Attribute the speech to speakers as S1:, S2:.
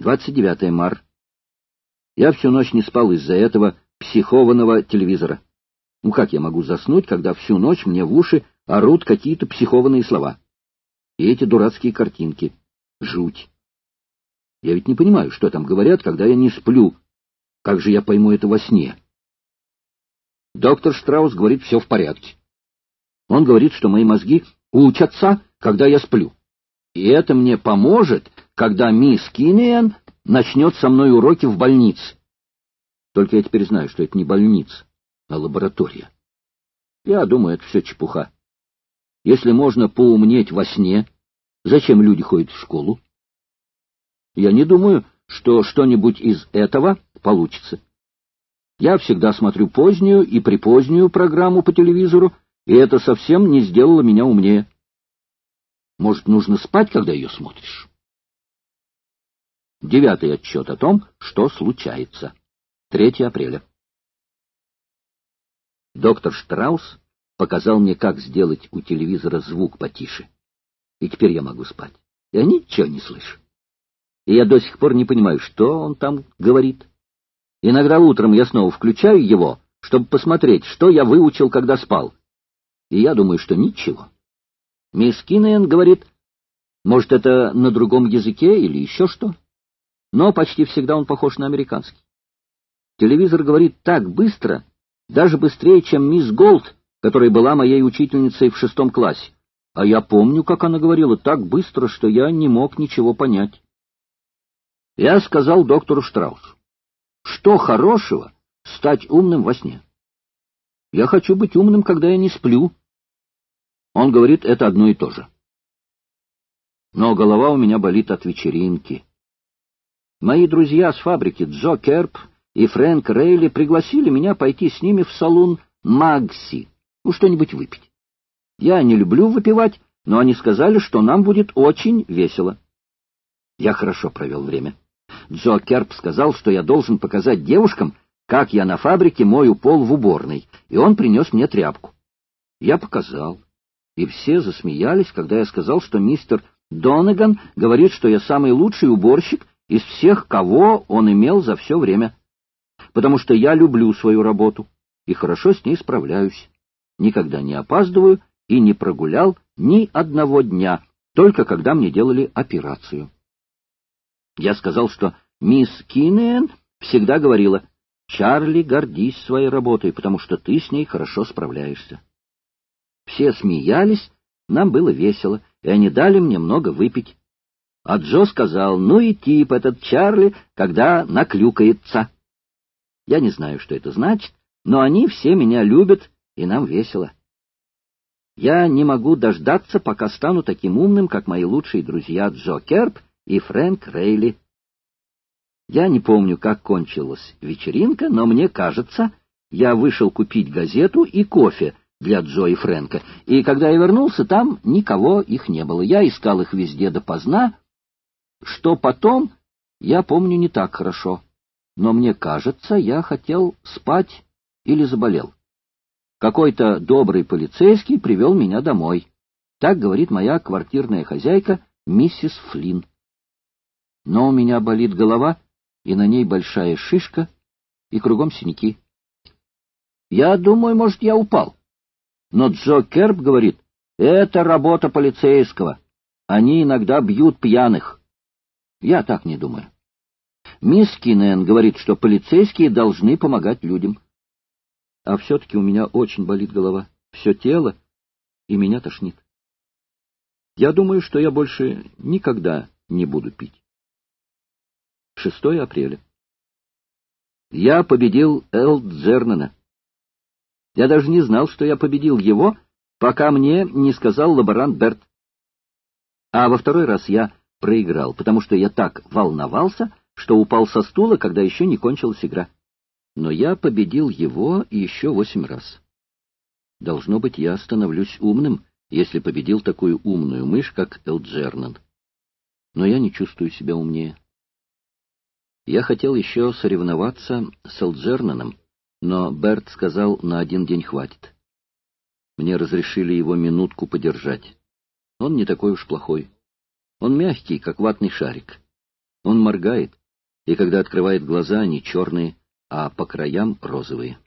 S1: 29 мар. Я всю ночь не спал из-за этого психованного телевизора. Ну как я могу заснуть, когда всю ночь мне в уши орут какие-то психованные слова? И эти дурацкие картинки. Жуть. Я ведь не понимаю, что там говорят, когда я не сплю. Как же я пойму это во сне? Доктор Штраус говорит, все в порядке. Он говорит, что мои мозги учатся, когда я сплю. И это мне поможет, когда мисс Киниан начнет со мной уроки в больнице. Только я теперь знаю, что это не больница, а лаборатория. Я думаю, это все чепуха. Если можно поумнеть во сне, зачем люди ходят в школу? Я не думаю, что что-нибудь из этого получится. Я всегда смотрю позднюю и припозднюю программу по телевизору, и это совсем не сделало меня умнее. Может, нужно спать, когда ее смотришь? Девятый отчет о том, что случается. 3 апреля. Доктор Штраус показал мне, как сделать у телевизора звук потише. И теперь я могу спать. Я ничего не слышу и я до сих пор не понимаю, что он там говорит. Иногда утром я снова включаю его, чтобы посмотреть, что я выучил, когда спал. И я думаю, что ничего. Мисс Киннеен говорит, может, это на другом языке или еще что. Но почти всегда он похож на американский. Телевизор говорит так быстро, даже быстрее, чем мисс Голд, которая была моей учительницей в шестом классе. А я помню, как она говорила так быстро, что я не мог ничего понять. Я сказал доктору Штраусу, что хорошего стать умным во сне? Я хочу быть умным, когда я не сплю. Он говорит, это одно и то же. Но голова у меня болит от вечеринки. Мои друзья с фабрики Джо Керп и Фрэнк Рейли пригласили меня пойти с ними в салон Магси, ну, что-нибудь выпить. Я не люблю выпивать, но они сказали, что нам будет очень весело. Я хорошо провел время. Джо Керп сказал, что я должен показать девушкам, как я на фабрике мою пол в уборной, и он принес мне тряпку. Я показал, и все засмеялись, когда я сказал, что мистер Донаган говорит, что я самый лучший уборщик из всех, кого он имел за все время, потому что я люблю свою работу и хорошо с ней справляюсь, никогда не опаздываю и не прогулял ни одного дня, только когда мне делали операцию. Я сказал, что мисс Киннеен всегда говорила, «Чарли, гордись своей работой, потому что ты с ней хорошо справляешься». Все смеялись, нам было весело, и они дали мне много выпить. А Джо сказал, ну и тип этот Чарли, когда наклюкается. Я не знаю, что это значит, но они все меня любят, и нам весело. Я не могу дождаться, пока стану таким умным, как мои лучшие друзья Джо Керп и Фрэнк Рейли. Я не помню, как кончилась вечеринка, но мне кажется, я вышел купить газету и кофе для Джо и Фрэнка, и когда я вернулся, там никого их не было. Я искал их везде допоздна, что потом я помню не так хорошо, но мне кажется, я хотел спать или заболел. Какой-то добрый полицейский привел меня домой. Так говорит моя квартирная хозяйка миссис Флинн но у меня болит голова, и на ней большая шишка, и кругом синяки. Я думаю, может, я упал. Но Джо Керп говорит, это работа полицейского. Они иногда бьют пьяных. Я так не думаю. Мисс Кинен говорит, что полицейские должны помогать людям. А все-таки у меня очень болит голова, все тело, и меня тошнит. Я думаю, что я больше никогда не буду пить. 6 апреля. Я победил Эл Джернана. Я даже не знал, что я победил его, пока мне не сказал лаборант Берт. А во второй раз я проиграл, потому что я так волновался, что упал со стула, когда еще не кончилась игра. Но я победил его еще восемь раз. Должно быть, я становлюсь умным, если победил такую умную мышь, как Элджернан. Но я не чувствую себя умнее. Я хотел еще соревноваться с Элджернаном, но Берт сказал, на один день хватит. Мне разрешили его минутку подержать. Он не такой уж плохой. Он мягкий, как ватный шарик. Он моргает, и когда открывает глаза, они черные, а по краям розовые.